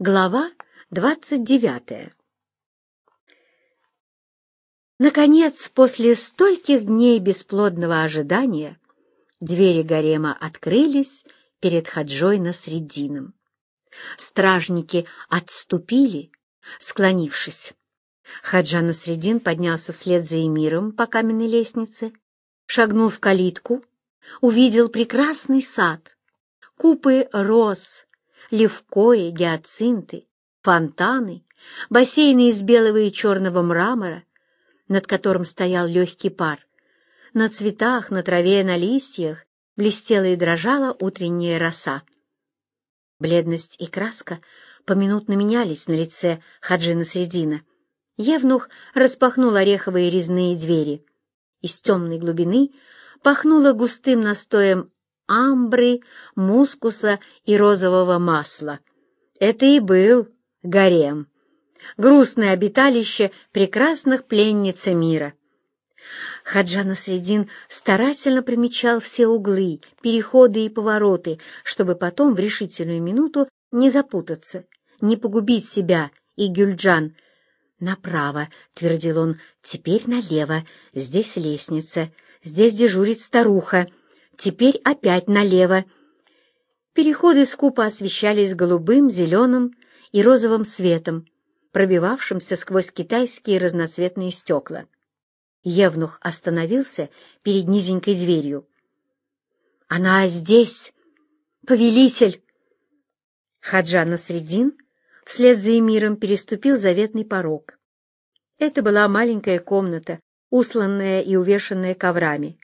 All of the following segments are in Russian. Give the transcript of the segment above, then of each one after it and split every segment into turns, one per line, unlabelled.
Глава двадцать девятая Наконец, после стольких дней бесплодного ожидания, двери гарема открылись перед Хаджой Насреддином. Стражники отступили, склонившись. Хаджа Насреддин поднялся вслед за эмиром по каменной лестнице, шагнул в калитку, увидел прекрасный сад, купы роз, левкои, гиацинты, фонтаны, бассейны из белого и черного мрамора, над которым стоял легкий пар. На цветах, на траве, на листьях блестела и дрожала утренняя роса. Бледность и краска поминутно менялись на лице Хаджина Средина. Евнух распахнул ореховые резные двери. Из темной глубины пахнуло густым настоем амбры, мускуса и розового масла. Это и был гарем, грустное обиталище прекрасных пленниц мира. Хаджана Средин старательно примечал все углы, переходы и повороты, чтобы потом в решительную минуту не запутаться, не погубить себя и Гюльджан. «Направо», — твердил он, — «теперь налево, здесь лестница, здесь дежурит старуха». Теперь опять налево. Переходы скупо освещались голубым, зеленым и розовым светом, пробивавшимся сквозь китайские разноцветные стекла. Евнух остановился перед низенькой дверью. «Она здесь! Повелитель!» Хаджа Насредин вслед за эмиром переступил заветный порог. Это была маленькая комната, усланная и увешанная коврами.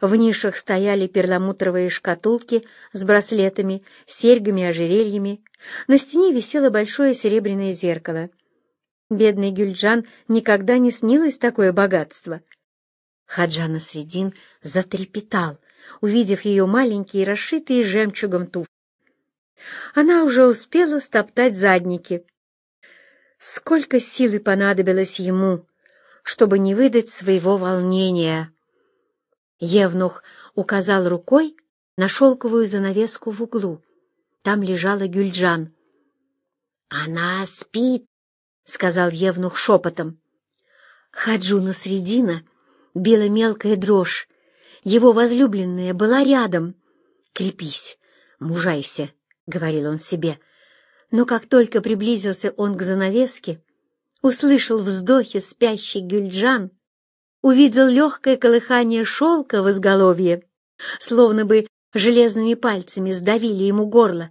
В нишах стояли перламутровые шкатулки с браслетами, серьгами, ожерельями. На стене висело большое серебряное зеркало. Бедный Гюльджан никогда не снилось такое богатство. Хаджана Средин затрепетал, увидев ее маленькие, расшитые жемчугом туфли. Она уже успела стоптать задники. Сколько силы понадобилось ему, чтобы не выдать своего волнения. Евнух указал рукой на шелковую занавеску в углу. Там лежала Гюльджан. «Она спит», — сказал Евнух шепотом. Хаджуна Средина била мелкая дрожь. Его возлюбленная была рядом. «Крепись, мужайся», — говорил он себе. Но как только приблизился он к занавеске, услышал вздохи спящей Гюльджан, увидел легкое колыхание шелка в изголовье, словно бы железными пальцами сдавили ему горло.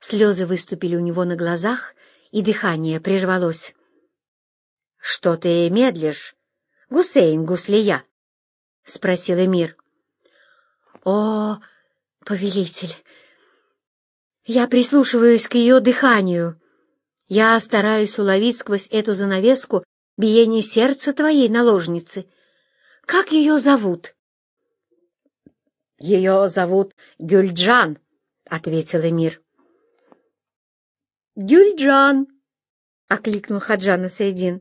Слезы выступили у него на глазах, и дыхание прервалось. — Что ты медлишь, Гусейн Гуслия? — спросил Эмир. — О, повелитель! Я прислушиваюсь к ее дыханию. Я стараюсь уловить сквозь эту занавеску биение сердца твоей наложницы — как ее зовут? — Ее зовут Гюльджан, — ответил Эмир. — Гюльджан, — окликнул Хаджан Сейдин.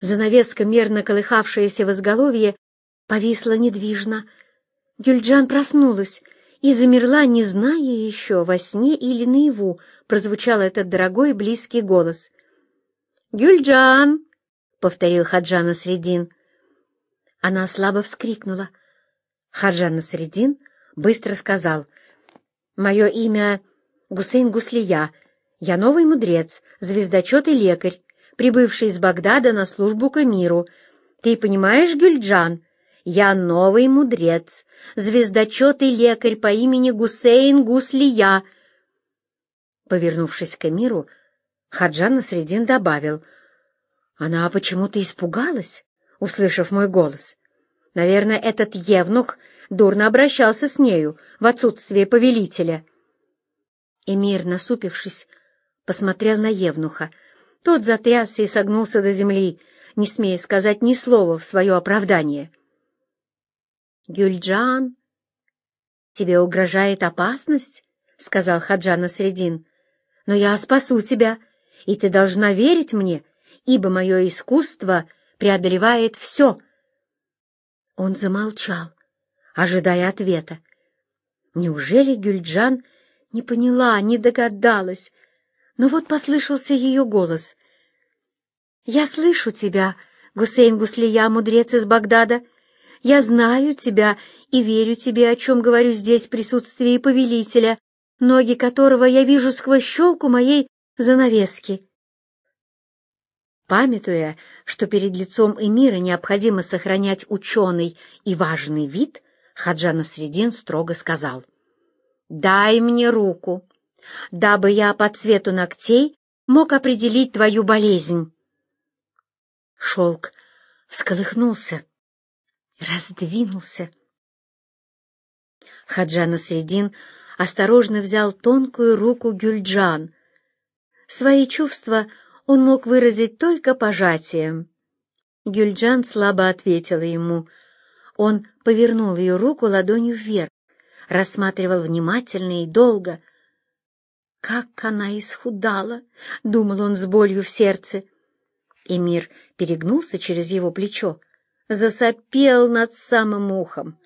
Занавеска, мерно колыхавшаяся в изголовье, повисла недвижно. Гюльджан проснулась и замерла, не зная еще, во сне или наяву, прозвучал этот дорогой близкий голос. «Гюльджан!» — повторил Хаджан Средин. Она слабо вскрикнула. Хаджан Насредин быстро сказал, «Мое имя Гусейн Гуслия. Я новый мудрец, звездочет и лекарь, прибывший из Багдада на службу к эмиру. Ты понимаешь, Гюльджан? Я новый мудрец, звездочет и лекарь по имени Гусейн Гуслия». Повернувшись к эмиру, Хаджан Насредин добавил, «Она почему-то испугалась» услышав мой голос. Наверное, этот евнух дурно обращался с нею в отсутствие повелителя. Эмир, насупившись, посмотрел на евнуха. Тот затрясся и согнулся до земли, не смея сказать ни слова в свое оправдание. «Гюльджан, тебе угрожает опасность?» — сказал Хаджана Средин. «Но я спасу тебя, и ты должна верить мне, ибо мое искусство — преодолевает все. Он замолчал, ожидая ответа. Неужели Гюльджан не поняла, не догадалась, Но вот послышался ее голос. «Я слышу тебя, Гусейн Гуслия, мудрец из Багдада. Я знаю тебя и верю тебе, о чем говорю здесь в присутствии повелителя, ноги которого я вижу сквозь щелку моей занавески. Памятуя, что перед лицом эмира необходимо сохранять ученый и важный вид, Хаджа Насредин строго сказал, «Дай мне руку, дабы я по цвету ногтей мог определить твою болезнь». Шелк всколыхнулся, раздвинулся. Хаджа Насредин осторожно взял тонкую руку Гюльджан. Свои чувства он мог выразить только пожатием. Гюльджан слабо ответила ему. Он повернул ее руку ладонью вверх, рассматривал внимательно и долго. «Как она исхудала!» — думал он с болью в сердце. Эмир перегнулся через его плечо, засопел над самым ухом.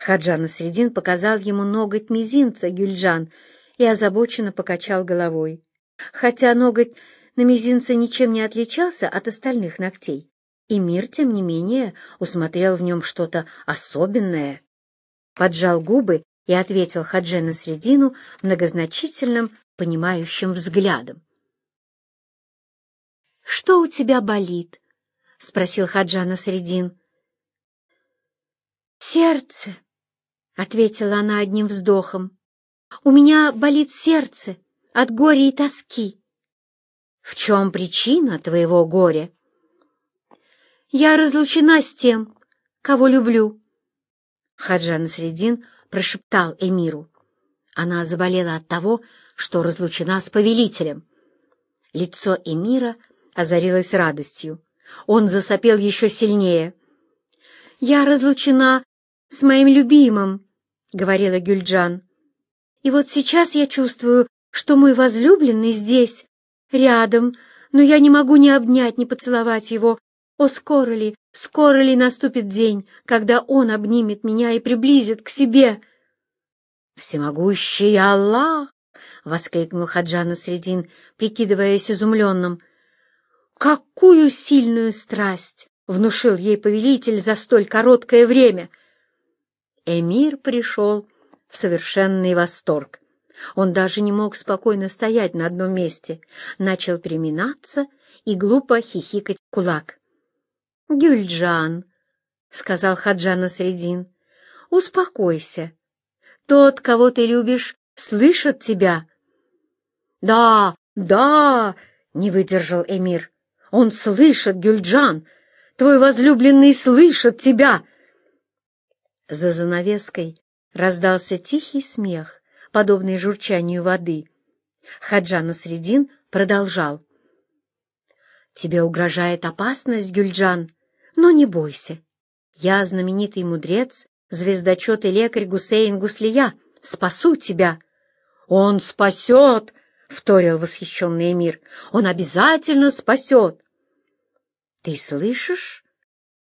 Хаджан Средин показал ему ноготь мизинца Гюльджан и озабоченно покачал головой. Хотя ноготь на мизинце ничем не отличался от остальных ногтей, и мир, тем не менее, усмотрел в нем что-то особенное. Поджал губы и ответил Хаджена Средину многозначительным, понимающим взглядом. «Что у тебя болит?» — спросил Хаджана Средин. «Сердце», — ответила она одним вздохом. «У меня болит сердце от горя и тоски». «В чем причина твоего горя?» «Я разлучена с тем, кого люблю». Хаджан Средин прошептал Эмиру. Она заболела от того, что разлучена с повелителем. Лицо Эмира озарилось радостью. Он засопел еще сильнее. «Я разлучена с моим любимым», — говорила Гюльджан. «И вот сейчас я чувствую, что мой возлюбленный здесь, рядом, но я не могу ни обнять, ни поцеловать его. О, скоро ли, скоро ли наступит день, когда он обнимет меня и приблизит к себе?» «Всемогущий Аллах!» — воскликнул Хаджана Средин, прикидываясь изумленным. «Какую сильную страсть!» — внушил ей повелитель за столь короткое время. Эмир пришел в совершенный восторг. Он даже не мог спокойно стоять на одном месте, начал переминаться и глупо хихикать кулак. «Гюльджан», — сказал Хаджана Средин, — «успокойся. Тот, кого ты любишь, слышит тебя». «Да, да», — не выдержал Эмир, — «он слышит, Гюльджан, твой возлюбленный слышит тебя». За занавеской раздался тихий смех, подобный журчанию воды. Хаджан Средин продолжал. «Тебе угрожает опасность, Гюльджан, но не бойся. Я знаменитый мудрец, звездочет и лекарь Гусейн Гуслия. Спасу тебя!» «Он спасет!» — вторил восхищенный эмир. «Он обязательно спасет!» «Ты слышишь,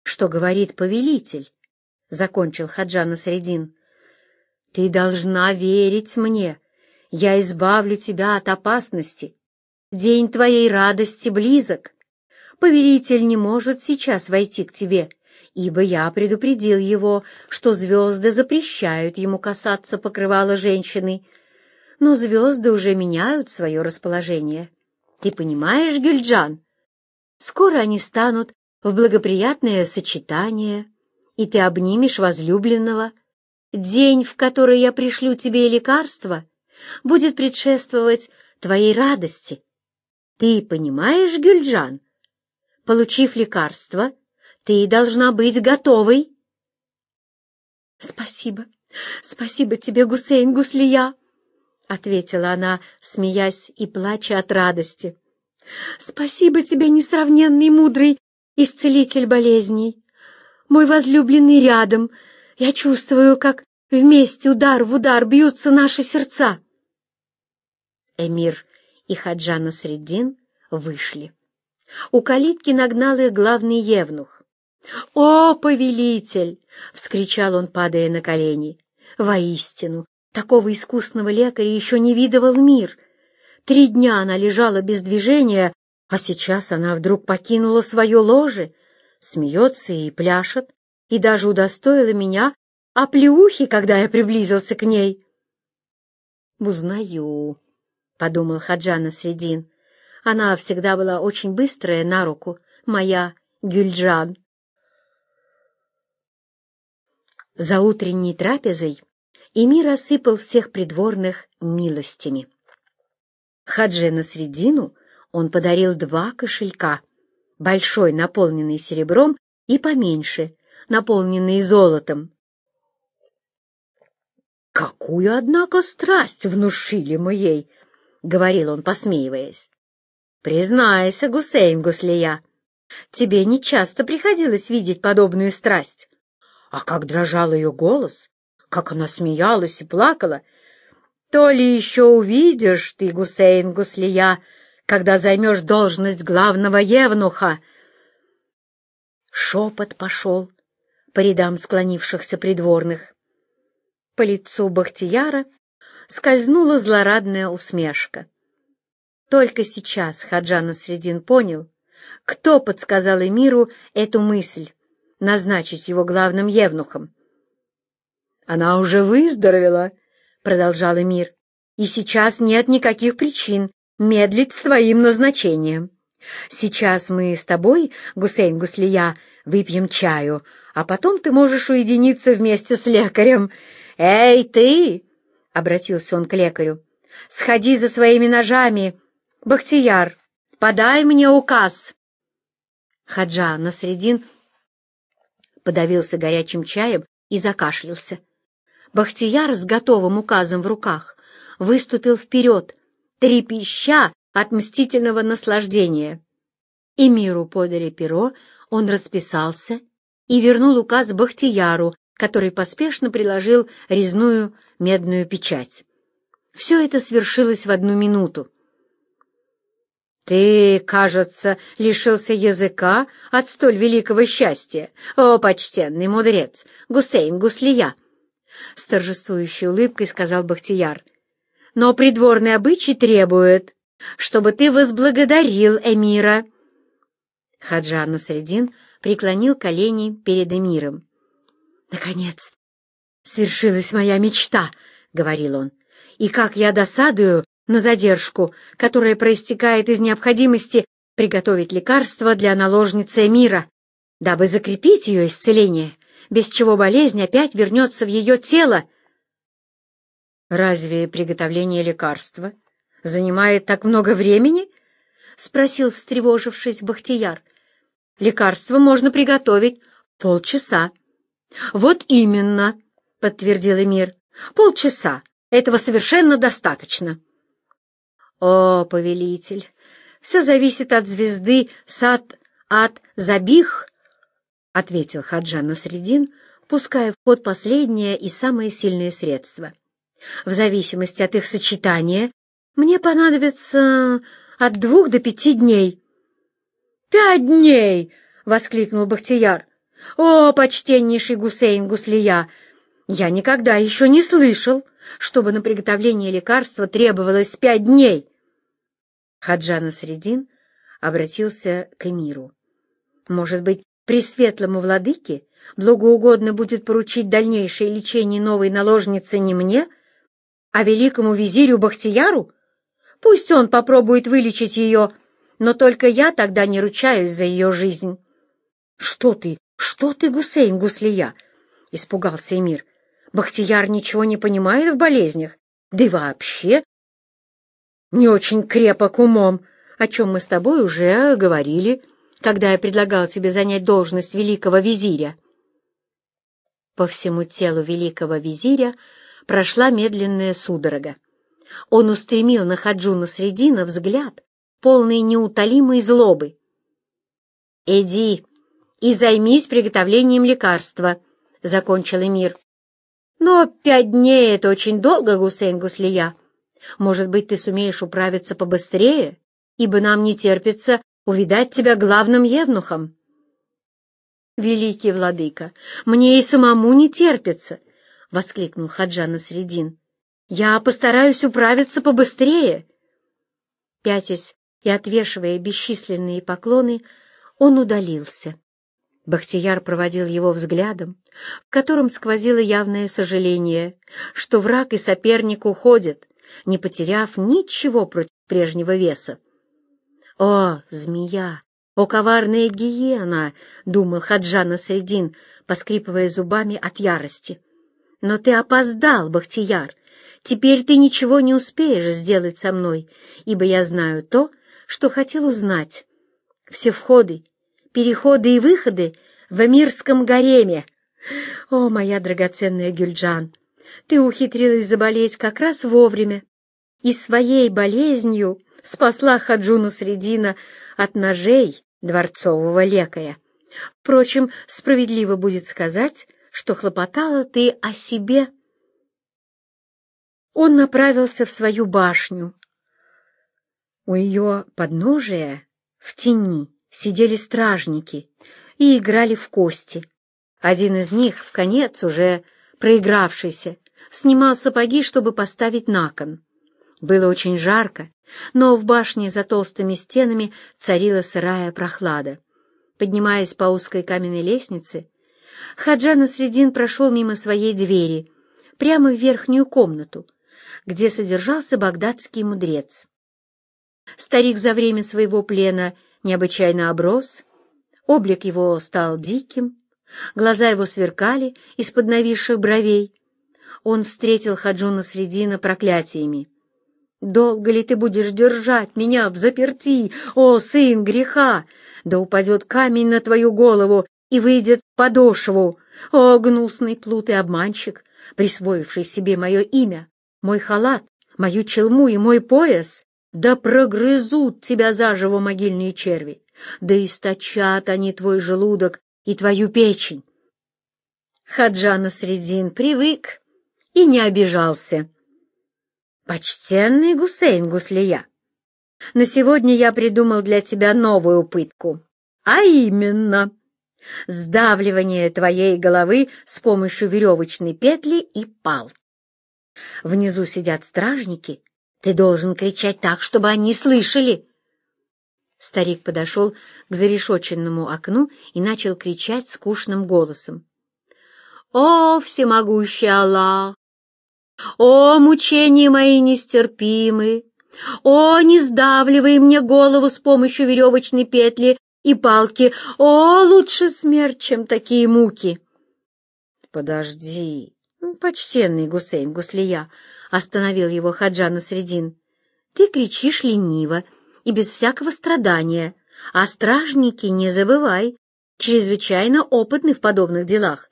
что говорит повелитель?» — закончил Хаджана Средин. «Ты должна верить мне. Я избавлю тебя от опасности. День твоей радости близок. Повелитель не может сейчас войти к тебе, ибо я предупредил его, что звезды запрещают ему касаться покрывала женщины. Но звезды уже меняют свое расположение. Ты понимаешь, Гюльджан? Скоро они станут в благоприятное сочетание» и ты обнимешь возлюбленного. День, в который я пришлю тебе лекарство, будет предшествовать твоей радости. Ты понимаешь, Гюльджан? Получив лекарство, ты должна быть готовой. Спасибо, спасибо тебе, Гусейн Гуслия, — ответила она, смеясь и плача от радости. Спасибо тебе, несравненный мудрый исцелитель болезней мой возлюбленный рядом. Я чувствую, как вместе удар в удар бьются наши сердца. Эмир и Хаджана Среддин вышли. У калитки нагнал их главный евнух. «О, повелитель!» — вскричал он, падая на колени. «Воистину, такого искусного лекаря еще не видывал мир. Три дня она лежала без движения, а сейчас она вдруг покинула свое ложе, смеется и пляшет, и даже удостоила меня оплеухи, когда я приблизился к ней. «Узнаю», — подумал Хаджана Средин. Она всегда была очень быстрая на руку, моя Гюльджан. За утренней трапезой Эмир осыпал всех придворных милостями. Хаджи на средину он подарил два кошелька, большой, наполненный серебром, и поменьше, наполненный золотом. «Какую, однако, страсть внушили мы ей!» — говорил он, посмеиваясь. «Признайся, Гусейн Гуслия, тебе нечасто приходилось видеть подобную страсть. А как дрожал ее голос, как она смеялась и плакала, то ли еще увидишь ты, Гусейн Гуслия, когда займешь должность главного евнуха. Шепот пошел по рядам склонившихся придворных. По лицу Бахтияра скользнула злорадная усмешка. Только сейчас Хаджана Средин понял, кто подсказал Эмиру эту мысль — назначить его главным евнухом. «Она уже выздоровела», — продолжал Эмир, — «и сейчас нет никаких причин медлить с твоим назначением. Сейчас мы с тобой, Гусейн Гуслия, выпьем чаю, а потом ты можешь уединиться вместе с лекарем. Эй, ты!» — обратился он к лекарю. «Сходи за своими ножами. Бахтияр, подай мне указ». Хаджа Насредин подавился горячим чаем и закашлялся. Бахтияр с готовым указом в руках выступил вперед, трепеща от мстительного наслаждения. И миру подали перо, он расписался и вернул указ Бахтияру, который поспешно приложил резную медную печать. Все это свершилось в одну минуту. «Ты, кажется, лишился языка от столь великого счастья, о, почтенный мудрец, Гусейн Гуслия!» С торжествующей улыбкой сказал Бахтияр. «Но придворный обычай требует, чтобы ты возблагодарил эмира». Хаджа Насредин преклонил колени перед эмиром. «Наконец, свершилась моя мечта», — говорил он. «И как я досадую на задержку, которая проистекает из необходимости приготовить лекарство для наложницы эмира, дабы закрепить ее исцеление» без чего болезнь опять вернется в ее тело. «Разве приготовление лекарства занимает так много времени?» — спросил, встревожившись Бахтияр. «Лекарство можно приготовить полчаса». «Вот именно», — подтвердил Эмир. «Полчаса. Этого совершенно достаточно». «О, повелитель, все зависит от звезды Сад от Забих — ответил Хаджан Насредин, пуская в ход последнее и самое сильное средство. «В зависимости от их сочетания мне понадобится от двух до пяти дней». «Пять дней!» — воскликнул Бахтияр. «О, почтеннейший Гусейн Гуслия! Я никогда еще не слышал, чтобы на приготовление лекарства требовалось пять дней!» Хаджан Средин обратился к эмиру. «Может быть, Пресветлому владыке благоугодно будет поручить дальнейшее лечение новой наложницы не мне, а великому визирю Бахтияру? Пусть он попробует вылечить ее, но только я тогда не ручаюсь за ее жизнь. — Что ты, что ты, Гусейн Гуслия? — испугался Эмир. — Бахтияр ничего не понимает в болезнях, да и вообще не очень крепок умом, о чем мы с тобой уже говорили. — когда я предлагал тебе занять должность великого визиря?» По всему телу великого визиря прошла медленная судорога. Он устремил на Хаджуна Средина взгляд, полный неутолимой злобы. «Иди и займись приготовлением лекарства», — закончил Эмир. «Но пять дней — это очень долго, Гусейн Гуслия. Может быть, ты сумеешь управиться побыстрее, ибо нам не терпится увидать тебя главным евнухом. «Великий владыка, мне и самому не терпится!» — воскликнул Хаджан Средин. «Я постараюсь управиться побыстрее!» Пятясь и отвешивая бесчисленные поклоны, он удалился. Бахтияр проводил его взглядом, в котором сквозило явное сожаление, что враг и соперник уходят, не потеряв ничего против прежнего веса. «О, змея! О, коварная гиена!» — думал Хаджана Средин, поскрипывая зубами от ярости. «Но ты опоздал, Бахтияр! Теперь ты ничего не успеешь сделать со мной, ибо я знаю то, что хотел узнать. Все входы, переходы и выходы в эмирском гареме. О, моя драгоценная Гюльджан, ты ухитрилась заболеть как раз вовремя и своей болезнью спасла Хаджуна Средина от ножей дворцового лекаря. Впрочем, справедливо будет сказать, что хлопотала ты о себе он направился в свою башню. У ее подножия, в тени, сидели стражники и играли в кости. Один из них, в конец уже проигравшийся, снимал сапоги, чтобы поставить на кон. Было очень жарко, но в башне за толстыми стенами царила сырая прохлада. Поднимаясь по узкой каменной лестнице, Хаджан Средин прошел мимо своей двери, прямо в верхнюю комнату, где содержался багдадский мудрец. Старик за время своего плена необычайно оброс, облик его стал диким, глаза его сверкали из-под нависших бровей. Он встретил Хаджуна Средина проклятиями. «Долго ли ты будешь держать меня в заперти, о, сын греха? Да упадет камень на твою голову и выйдет подошву, о, гнусный плут и обманщик, присвоивший себе мое имя, мой халат, мою челму и мой пояс, да прогрызут тебя заживо могильные черви, да источат они твой желудок и твою печень. Хаджана Средин привык и не обижался. «Почтенный Гусейн Гуслия, на сегодня я придумал для тебя новую пытку, а именно сдавливание твоей головы с помощью веревочной петли и палки. Внизу сидят стражники. Ты должен кричать так, чтобы они слышали. Старик подошел к зарешоченному окну и начал кричать скучным голосом. «О, всемогущий Аллах! О, мучения мои нестерпимы! О, не сдавливай мне голову с помощью веревочной петли и палки! О, лучше смерть, чем такие муки!» «Подожди!» «Почтенный Гусейн Гуслия», — остановил его Хаджана Средин, — «ты кричишь лениво и без всякого страдания, а стражники, не забывай, чрезвычайно опытны в подобных делах.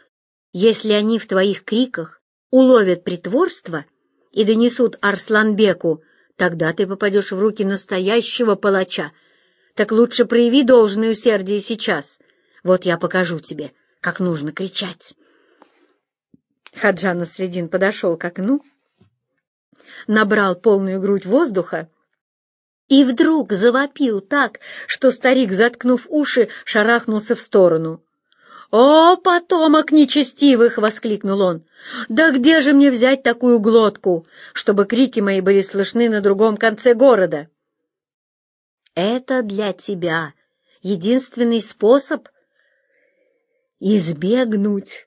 Если они в твоих криках уловят притворство и донесут Арсланбеку, тогда ты попадешь в руки настоящего палача. Так лучше прояви должное усердие сейчас. Вот я покажу тебе, как нужно кричать». Хаджан Средин подошел к окну, набрал полную грудь воздуха и вдруг завопил так, что старик, заткнув уши, шарахнулся в сторону. «О, потомок нечестивых!» — воскликнул он. «Да где же мне взять такую глотку, чтобы крики мои были слышны на другом конце города?» «Это для тебя единственный способ избегнуть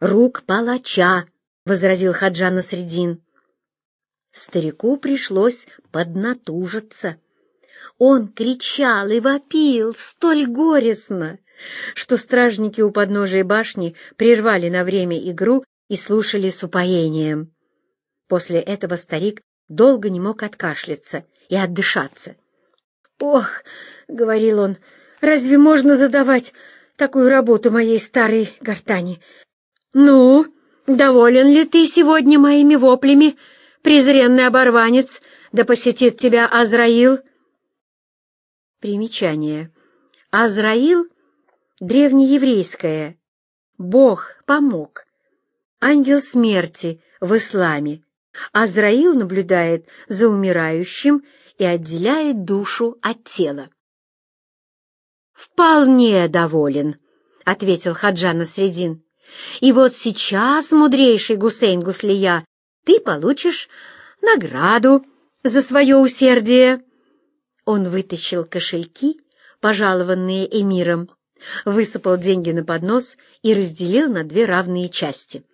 рук палача, — возразил Хаджан Насредин. Старику пришлось поднатужиться. Он кричал и вопил столь горестно, что стражники у подножия башни прервали на время игру и слушали с упоением. После этого старик долго не мог откашляться и отдышаться. «Ох!» — говорил он, — «разве можно задавать такую работу моей старой гортани? «Ну, доволен ли ты сегодня моими воплями, презренный оборванец, да посетит тебя Азраил?» Примечание. Азраил — древнееврейское. Бог помог. Ангел смерти в исламе. Азраил наблюдает за умирающим и отделяет душу от тела. «Вполне доволен», — ответил Хаджана Средин. И вот сейчас, мудрейший Гусейн Гуслия, ты получишь награду за свое усердие. Он вытащил кошельки, пожалованные эмиром, высыпал деньги на поднос и разделил на две равные части.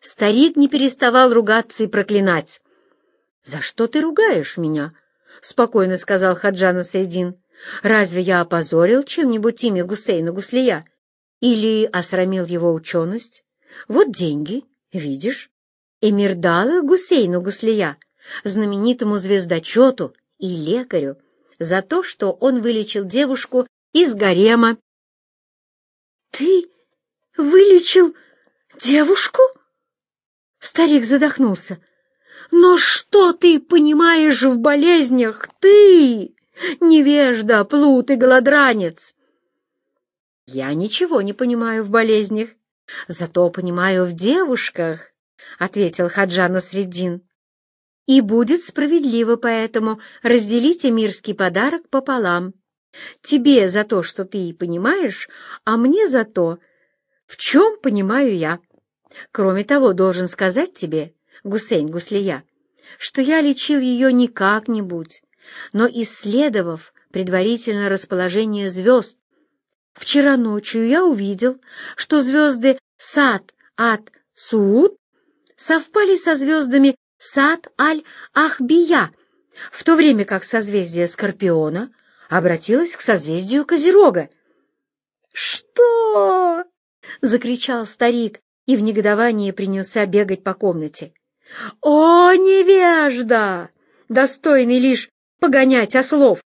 Старик не переставал ругаться и проклинать. «За что ты ругаешь меня?» — спокойно сказал Хаджана Сайдин. «Разве я опозорил чем-нибудь имя Гусейна Гуслия? Или осрамил его ученость? Вот деньги, видишь? Эмир дал их Гусейну Гуслия, знаменитому звездочету и лекарю, за то, что он вылечил девушку из гарема. «Ты вылечил девушку?» Старик задохнулся. «Но что ты понимаешь в болезнях, ты, невежда, плут и голодранец?» «Я ничего не понимаю в болезнях, зато понимаю в девушках», — ответил Хаджана Средин. «И будет справедливо поэтому разделить эмирский подарок пополам. Тебе за то, что ты понимаешь, а мне за то, в чем понимаю я. Кроме того, должен сказать тебе, Гусейн Гуслия, что я лечил ее не как-нибудь, но исследовав предварительно расположение звезд. Вчера ночью я увидел, что звезды Сад, Ад, Сууд совпали со звездами Сад, Аль, Ахбия, в то время как созвездие Скорпиона обратилось к созвездию Козерога. «Что?» — закричал старик и в негодовании принялся бегать по комнате. «О, невежда! Достойный лишь погонять ослов!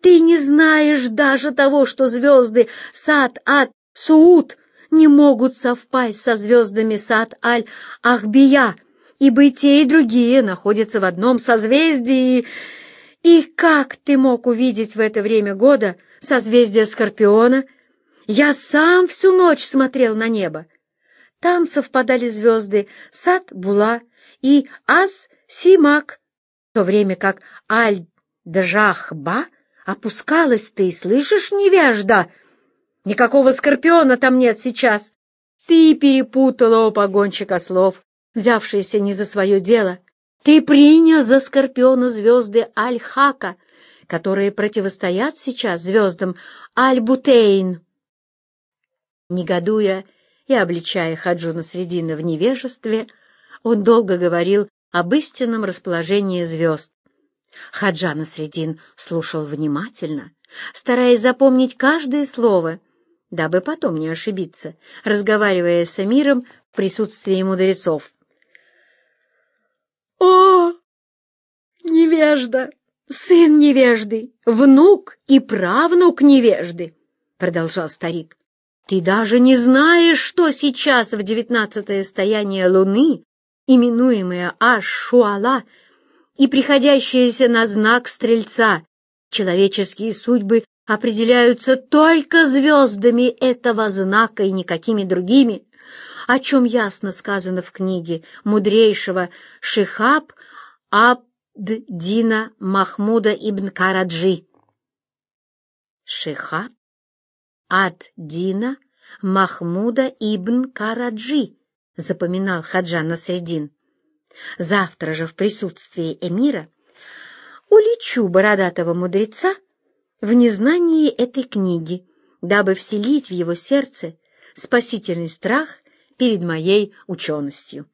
Ты не знаешь даже того, что звезды Сад, Ад, Сууд не могут совпасть со звездами Сад, Аль, Ахбия, ибо и те, и другие находятся в одном созвездии. И как ты мог увидеть в это время года созвездие Скорпиона? Я сам всю ночь смотрел на небо. Там совпадали звезды Сад-Була и Ас-Симак, в то время как Аль-Джахба опускалась ты, слышишь, невежда? Никакого Скорпиона там нет сейчас. Ты перепутала, о погонщик ослов, взявшийся не за свое дело. Ты принял за Скорпиона звезды Аль-Хака, которые противостоят сейчас звездам Аль-Бутейн. Негодуя и обличая Хаджуна Средина в невежестве, он долго говорил об истинном расположении звезд. Хаджана Средин слушал внимательно, стараясь запомнить каждое слово, дабы потом не ошибиться, разговаривая с Эмиром в присутствии мудрецов. «О, невежда! Сын невежды! Внук и правнук невежды!» — продолжал старик. «Ты даже не знаешь, что сейчас в девятнадцатое стояние Луны, именуемое Аш-Шуала, и приходящееся на знак Стрельца, человеческие судьбы определяются только звездами этого знака и никакими другими о чем ясно сказано в книге мудрейшего Шихаб Абд-Дина Махмуда ибн Караджи. Шихаб Ад-Дина Махмуда ибн Караджи, запоминал Хаджан Насредин. Завтра же в присутствии эмира улечу бородатого мудреца в незнании этой книги, дабы вселить в его сердце спасительный страх перед моей ученостью.